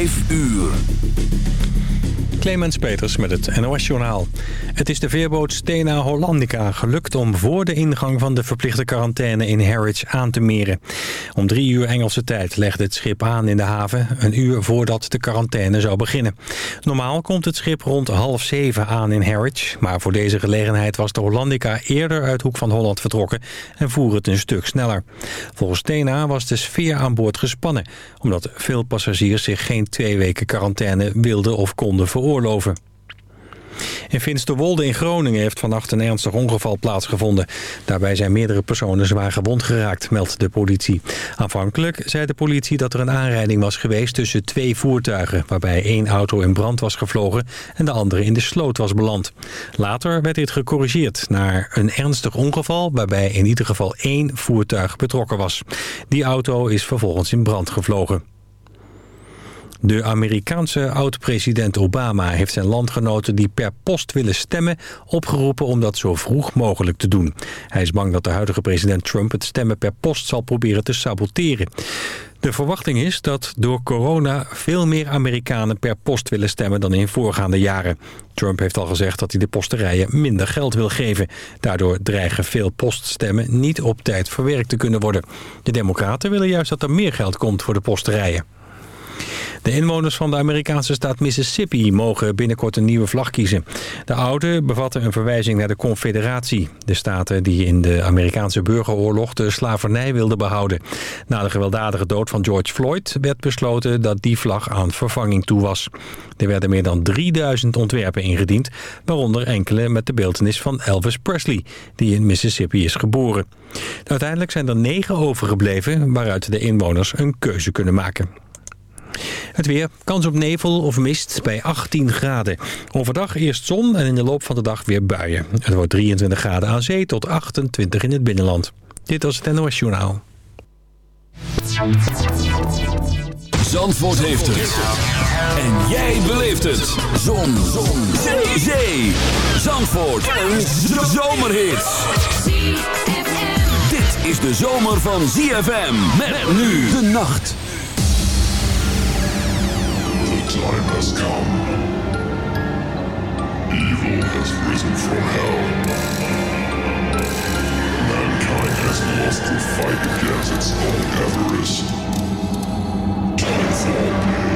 5 uur. Clemens Peters met het NOS-journaal. Het is de veerboot Stena Hollandica gelukt om voor de ingang van de verplichte quarantaine in Harwich aan te meren. Om drie uur Engelse tijd legde het schip aan in de haven, een uur voordat de quarantaine zou beginnen. Normaal komt het schip rond half zeven aan in Harwich, maar voor deze gelegenheid was de Hollandica eerder uit Hoek van Holland vertrokken en voer het een stuk sneller. Volgens Stena was de sfeer aan boord gespannen, omdat veel passagiers zich geen twee weken quarantaine wilden of konden veroorloven veroorloven. In Finsterwolde in Groningen heeft vannacht een ernstig ongeval plaatsgevonden. Daarbij zijn meerdere personen zwaar gewond geraakt, meldt de politie. Aanvankelijk zei de politie dat er een aanrijding was geweest tussen twee voertuigen... waarbij één auto in brand was gevlogen en de andere in de sloot was beland. Later werd dit gecorrigeerd naar een ernstig ongeval... waarbij in ieder geval één voertuig betrokken was. Die auto is vervolgens in brand gevlogen. De Amerikaanse oud-president Obama heeft zijn landgenoten die per post willen stemmen opgeroepen om dat zo vroeg mogelijk te doen. Hij is bang dat de huidige president Trump het stemmen per post zal proberen te saboteren. De verwachting is dat door corona veel meer Amerikanen per post willen stemmen dan in voorgaande jaren. Trump heeft al gezegd dat hij de posterijen minder geld wil geven. Daardoor dreigen veel poststemmen niet op tijd verwerkt te kunnen worden. De democraten willen juist dat er meer geld komt voor de posterijen. De inwoners van de Amerikaanse staat Mississippi mogen binnenkort een nieuwe vlag kiezen. De oude bevatte een verwijzing naar de Confederatie. De staten die in de Amerikaanse burgeroorlog de slavernij wilden behouden. Na de gewelddadige dood van George Floyd werd besloten dat die vlag aan vervanging toe was. Er werden meer dan 3000 ontwerpen ingediend, waaronder enkele met de beeldenis van Elvis Presley, die in Mississippi is geboren. Uiteindelijk zijn er negen overgebleven waaruit de inwoners een keuze kunnen maken. Het weer, kans op nevel of mist bij 18 graden. Overdag eerst zon en in de loop van de dag weer buien. Het wordt 23 graden aan zee tot 28 in het binnenland. Dit was het NOS Journaal. Zandvoort heeft het. En jij beleeft het. Zon. zon. Zee. Zee. Zandvoort. Een zomerhit. Dit is de zomer van ZFM. Met nu de nacht. Time has come. Evil has risen from hell. Mankind has lost the fight against its own avarice. Time for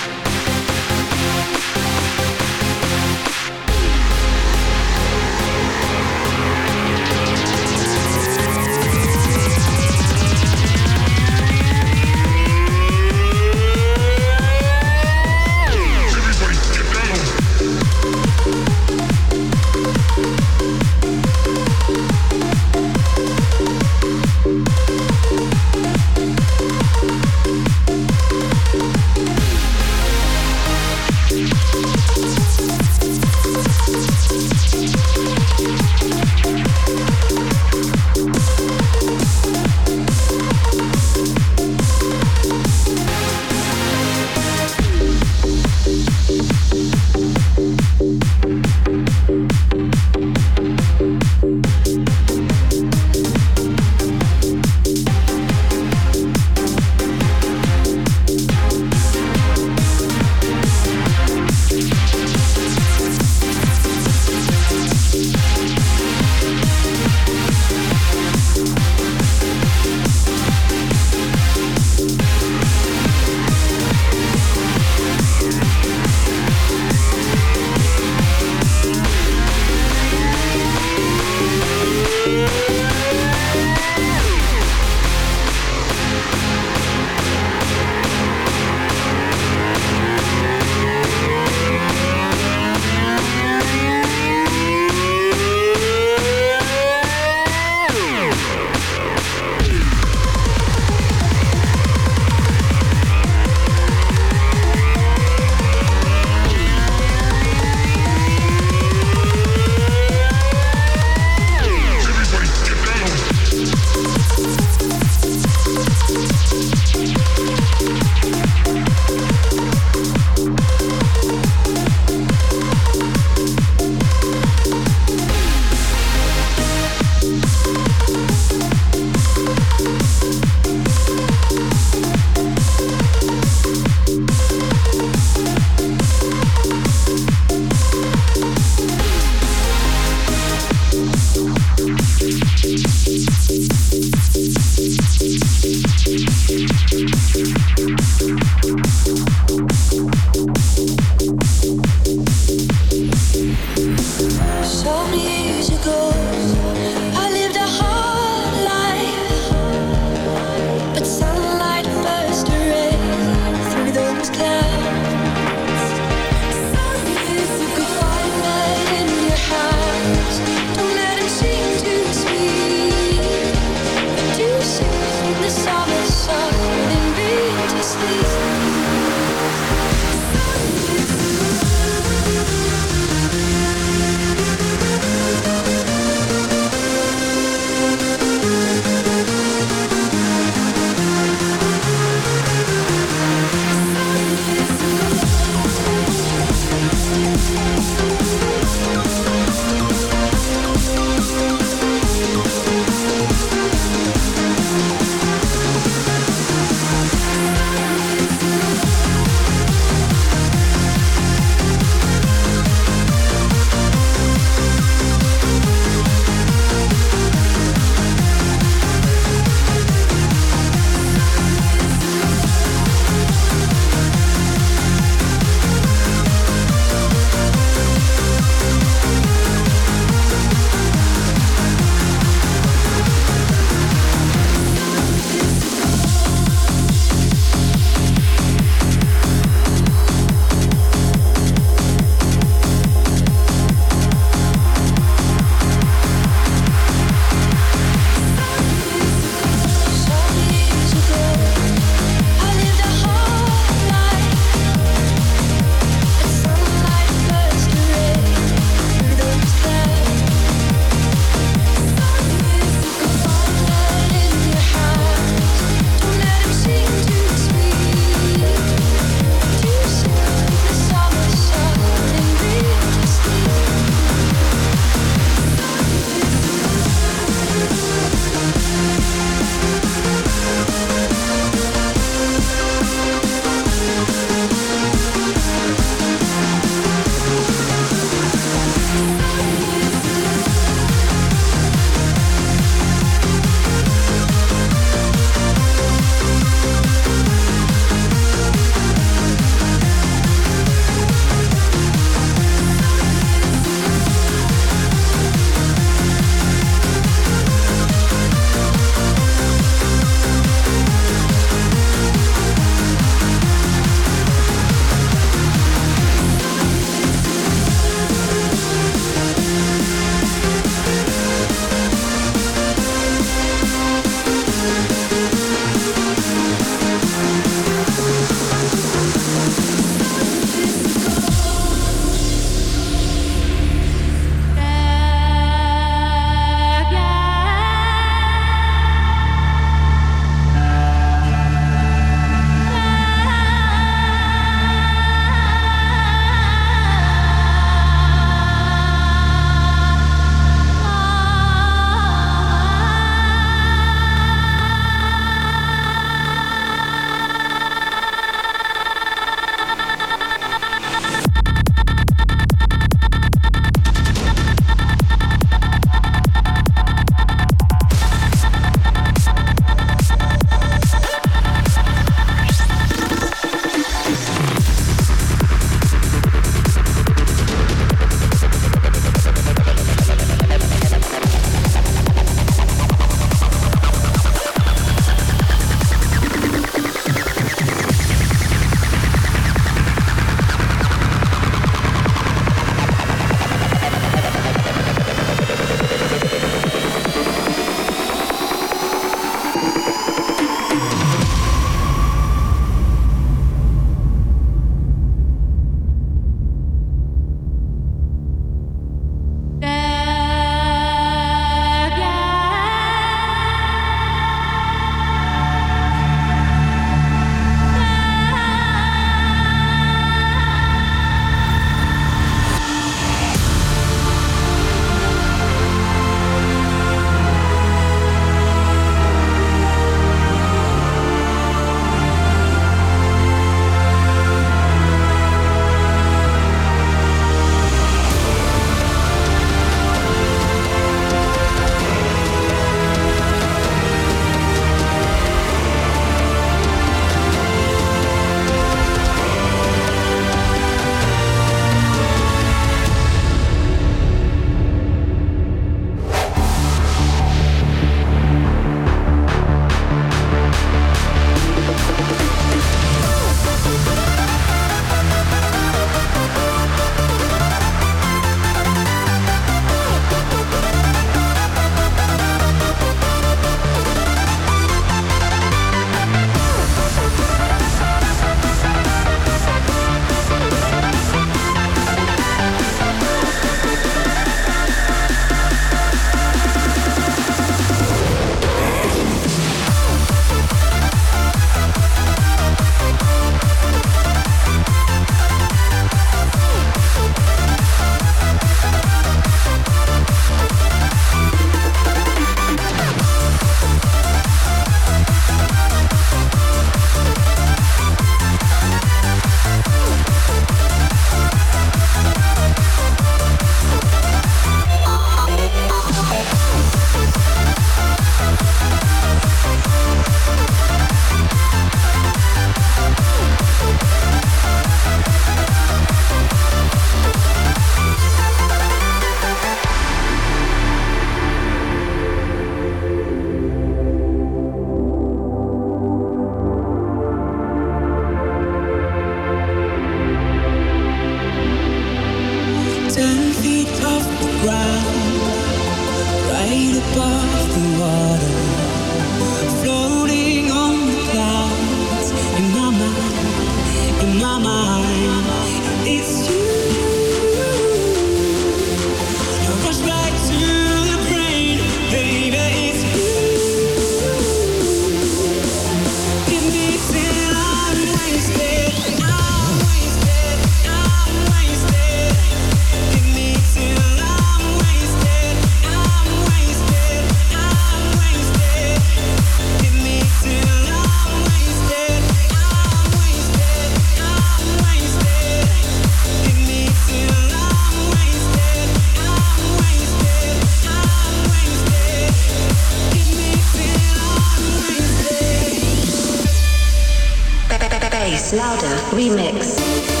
Remix.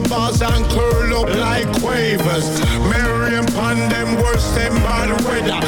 Bars and curl up like quavers. Marion pon them worse than bad weather.